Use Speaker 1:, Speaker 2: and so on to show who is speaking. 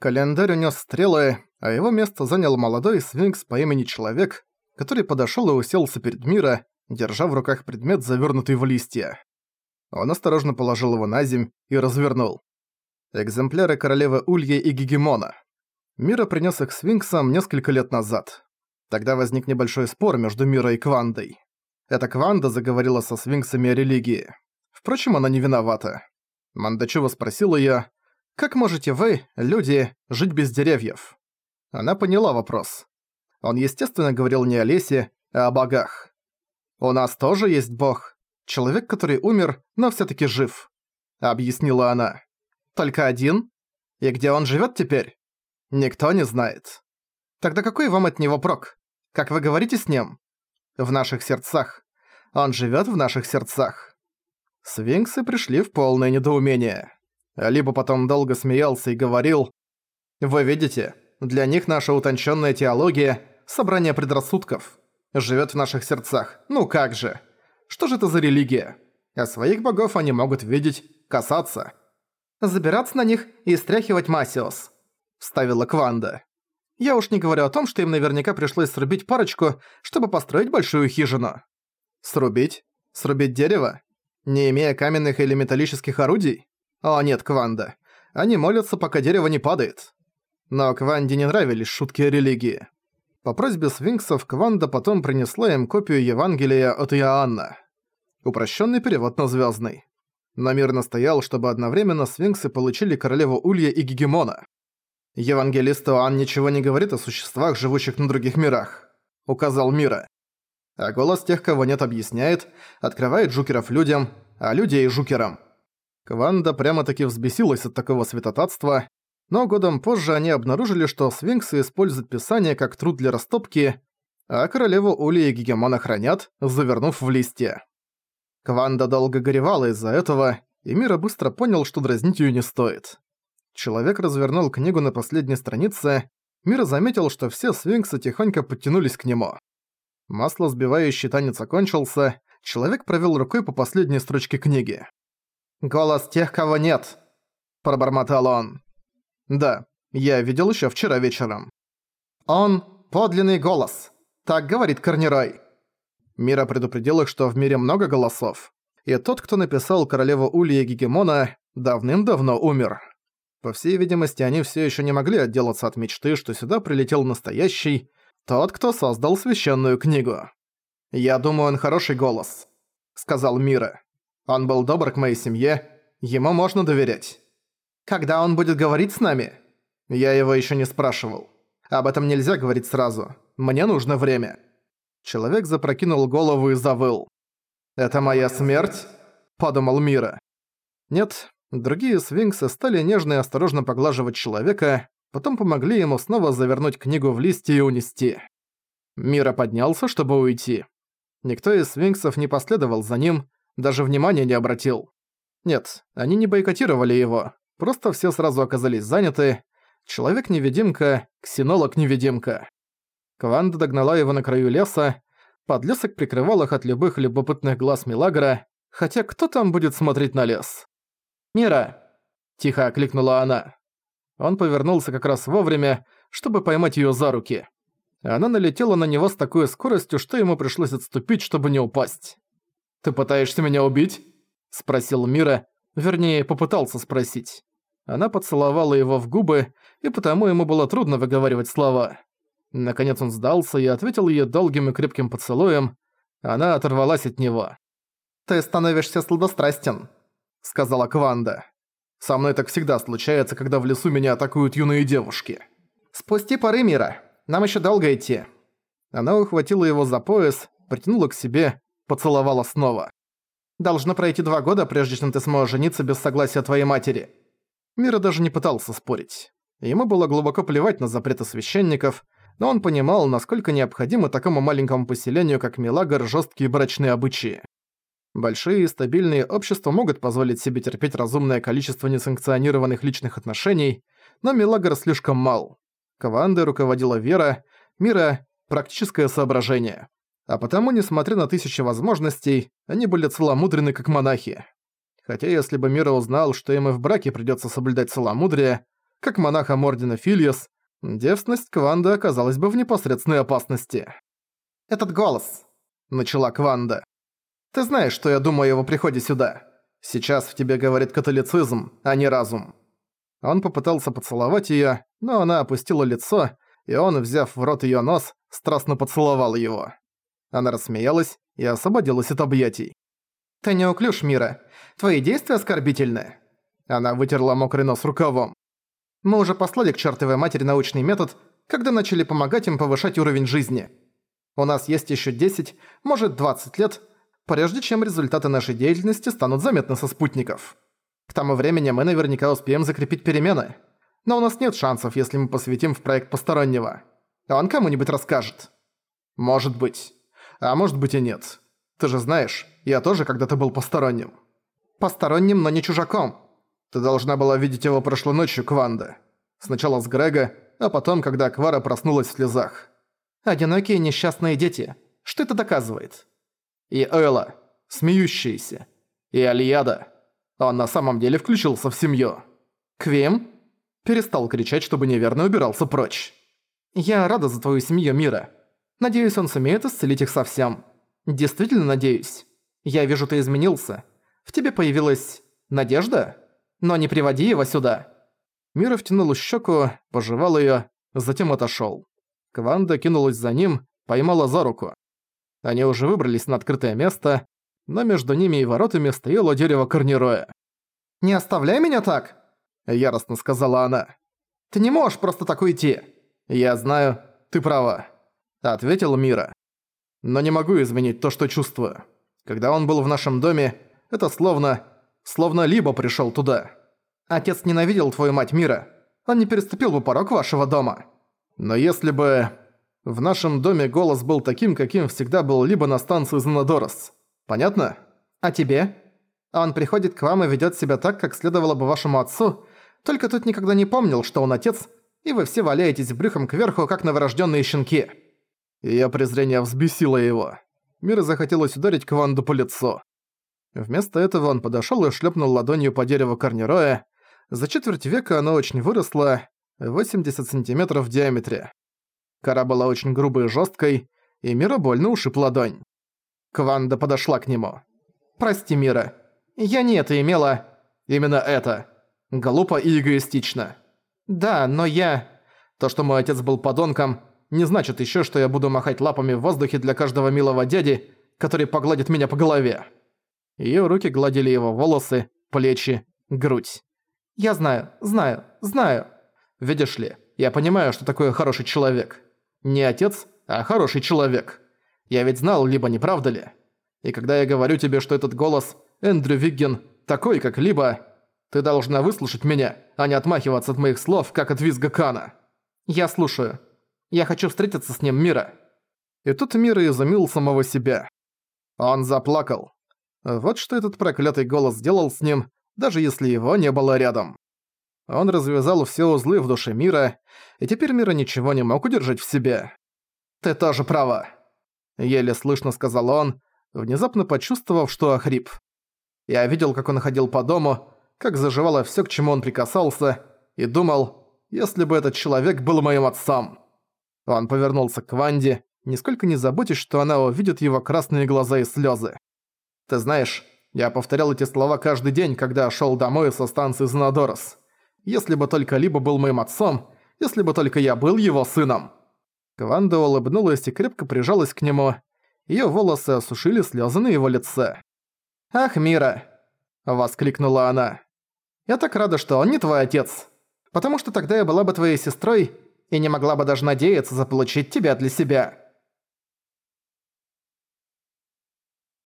Speaker 1: Календарь унес стрелы, а его место занял молодой свинкс по имени Человек, который подошел и уселся перед Мира, держа в руках предмет, завернутый в листья. Он осторожно положил его на земь и развернул. Экземпляры королевы Ульи и Гегемона. Мира принес их свинксам несколько лет назад. Тогда возник небольшой спор между Мира и Квандой. Эта Кванда заговорила со свинксами о религии. Впрочем, она не виновата. Мандачева спросил её, «Как можете вы, люди, жить без деревьев?» Она поняла вопрос. Он, естественно, говорил не о лесе, а о богах. «У нас тоже есть бог. Человек, который умер, но всё-таки жив», — объяснила она. «Только один? И где он живёт теперь?» «Никто не знает». «Тогда какой вам от него прок? Как вы говорите с ним?» «В наших сердцах. Он живёт в наших сердцах». Свинксы пришли в полное недоумение. Либо потом долго смеялся и говорил, «Вы видите, для них наша утонченная теология – собрание предрассудков. Живет в наших сердцах. Ну как же? Что же это за религия? А своих богов они могут видеть, касаться. Забираться на них и стряхивать Масиос», – вставила Кванда. «Я уж не говорю о том, что им наверняка пришлось срубить парочку, чтобы построить большую хижину». «Срубить? Срубить дерево? Не имея каменных или металлических орудий? О нет, Кванда. Они молятся, пока дерево не падает. Но Кванде не нравились шутки о религии. По просьбе свинксов Кванда потом принесла им копию Евангелия от Иоанна. Упрощенный перевод на звездный. Но мир настоял, чтобы одновременно свинксы получили королеву Улья и Гегемона. Евангелист Иоанн ничего не говорит о существах, живущих на других мирах, указал Мира. А голос тех, кого нет, объясняет, открывает жукеров людям, а людей жукерам. Кванда прямо-таки взбесилась от такого святотатства, но годом позже они обнаружили, что свинксы используют писание как труд для растопки, а королеву Ули и Гегемона хранят, завернув в листья. Кванда долго горевала из-за этого, и Мира быстро понял, что дразнить её не стоит. Человек развернул книгу на последней странице, Мира заметил, что все свинксы тихонько подтянулись к нему. Масло сбивающий танец окончился, человек провёл рукой по последней строчке книги. «Голос тех, кого нет», – пробормотал он. «Да, я видел ещё вчера вечером». «Он – подлинный голос», – так говорит Корнирой. Мира предупредил их, что в мире много голосов, и тот, кто написал королеву Улья Гегемона, давным-давно умер. По всей видимости, они всё ещё не могли отделаться от мечты, что сюда прилетел настоящий, тот, кто создал священную книгу. «Я думаю, он хороший голос», — сказал Мира. «Он был добр к моей семье, ему можно доверять». «Когда он будет говорить с нами?» Я его еще не спрашивал. Об этом нельзя говорить сразу. Мне нужно время. Человек запрокинул голову и завыл. «Это моя смерть?» – подумал Мира. Нет, другие свинксы стали нежно и осторожно поглаживать человека, потом помогли ему снова завернуть книгу в листья и унести. Мира поднялся, чтобы уйти. Никто из свинксов не последовал за ним, даже внимания не обратил. Нет, они не бойкотировали его, просто все сразу оказались заняты. Человек-невидимка, ксенолог-невидимка. Кванда догнала его на краю леса, подлесок прикрывал их от любых любопытных глаз Милагра, хотя кто там будет смотреть на лес? «Мира!» – тихо окликнула она. Он повернулся как раз вовремя, чтобы поймать её за руки. Она налетела на него с такой скоростью, что ему пришлось отступить, чтобы не упасть. «Ты пытаешься меня убить?» – спросил Мира, вернее, попытался спросить. Она поцеловала его в губы, и потому ему было трудно выговаривать слова. Наконец он сдался и ответил ей долгим и крепким поцелуем. Она оторвалась от него. «Ты становишься сладострастен», — сказала Кванда. Со мной так всегда случается, когда в лесу меня атакуют юные девушки. Спусти пары мира. Нам еще долго идти. Она ухватила его за пояс, притянула к себе, поцеловала снова. Должно пройти два года, прежде чем ты сможешь жениться без согласия твоей матери. Мира даже не пытался спорить. Ему было глубоко плевать на запреты священников, но он понимал, насколько необходимы такому маленькому поселению, как Милагар, жесткие брачные обычаи. Большие и стабильные общества могут позволить себе терпеть разумное количество несанкционированных личных отношений, но Милагр слишком мал. Кавандой руководила вера, мира – практическое соображение. А потому, несмотря на тысячи возможностей, они были целомудрены как монахи. Хотя если бы Мира узнал, что им и в браке придётся соблюдать целомудрие, как монахом Ордена Фильес, девственность Кванда оказалась бы в непосредственной опасности. «Этот голос», — начала Кванда. «Ты знаешь, что я думаю о его приходе сюда. Сейчас в тебе говорит католицизм, а не разум». Он попытался поцеловать её, но она опустила лицо, и он, взяв в рот её нос, страстно поцеловал его. Она рассмеялась и освободилась от объятий. «Ты не уклюж, Мира. Твои действия оскорбительны». Она вытерла мокрый нос рукавом. «Мы уже послали к чертовой матери научный метод, когда начали помогать им повышать уровень жизни. У нас есть еще 10, может 20 лет, прежде чем результаты нашей деятельности станут заметны со спутников. К тому времени мы наверняка успеем закрепить перемены. Но у нас нет шансов, если мы посвятим в проект постороннего. Он кому-нибудь расскажет. Может быть. А может быть и нет. Ты же знаешь, я тоже когда-то был посторонним. Посторонним, но не чужаком. Ты должна была видеть его прошлой ночью, Кванда. Сначала с Грега, а потом, когда Квара проснулась в слезах. Одинокие несчастные дети. Что это доказывает? И Элла, смеющаяся. И Алияда. Он на самом деле включился в семью. Квим перестал кричать, чтобы неверно убирался прочь. «Я рада за твою семью, Мира. Надеюсь, он сумеет исцелить их совсем. Действительно надеюсь. Я вижу, ты изменился. В тебе появилась надежда? Но не приводи его сюда». Мира втянула щеку, пожевал её, затем отошёл. Кванда кинулась за ним, поймала за руку. Они уже выбрались на открытое место, но между ними и воротами стояло дерево корнероя. «Не оставляй меня так!» – яростно сказала она. «Ты не можешь просто так уйти!» «Я знаю, ты права», – ответила Мира. «Но не могу изменить то, что чувствую. Когда он был в нашем доме, это словно... словно Либо пришёл туда. Отец ненавидел твою мать Мира. Он не переступил бы порог вашего дома. Но если бы... В нашем доме голос был таким, каким всегда был либо на станции Занадорос. Понятно? А тебе? Он приходит к вам и ведёт себя так, как следовало бы вашему отцу, только тут никогда не помнил, что он отец, и вы все валяетесь брюхом кверху, как новорожденные щенки». Её презрение взбесило его. Мира захотелось ударить Кванду по лицу. Вместо этого он подошёл и шлепнул ладонью по дереву корнероя. За четверть века оно очень выросло, 80 сантиметров в диаметре. Кора была очень грубой и жёсткой, и Мира больно ушиб ладонь. Кванда подошла к нему. «Прости, Мира. Я не это имела...» «Именно это. Глупо и эгоистично». «Да, но я...» «То, что мой отец был подонком, не значит ещё, что я буду махать лапами в воздухе для каждого милого дяди, который погладит меня по голове». Её руки гладили его волосы, плечи, грудь. «Я знаю, знаю, знаю. Видишь ли, я понимаю, что такое хороший человек. Не отец, а хороший человек. Я ведь знал, либо не правда ли? И когда я говорю тебе, что этот голос Эндрю Вигген такой, как либо, ты должна выслушать меня, а не отмахиваться от моих слов, как от визга Кана. Я слушаю. Я хочу встретиться с ним, Мира». И тут Мира изумил самого себя. Он заплакал. Вот что этот проклятый голос сделал с ним, даже если его не было рядом. Он развязал все узлы в душе Мира, и теперь Мира ничего не мог удержать в себе. «Ты тоже права», — еле слышно сказал он, внезапно почувствовав, что охрип. Я видел, как он ходил по дому, как заживало все, к чему он прикасался, и думал, если бы этот человек был моим отцом. Он повернулся к Ванде, нисколько не заботясь, что она увидит его красные глаза и слезы. «Ты знаешь, я повторял эти слова каждый день, когда шел домой со станции Занадорос. Если бы только Либо был моим отцом, если бы только я был его сыном». Кванда улыбнулась и крепко прижалась к нему. Её волосы осушили слёзы на его лице. «Ах, Мира!» – воскликнула она. «Я так рада, что он не твой отец. Потому что тогда я была бы твоей сестрой и не могла бы даже надеяться заполучить тебя для себя.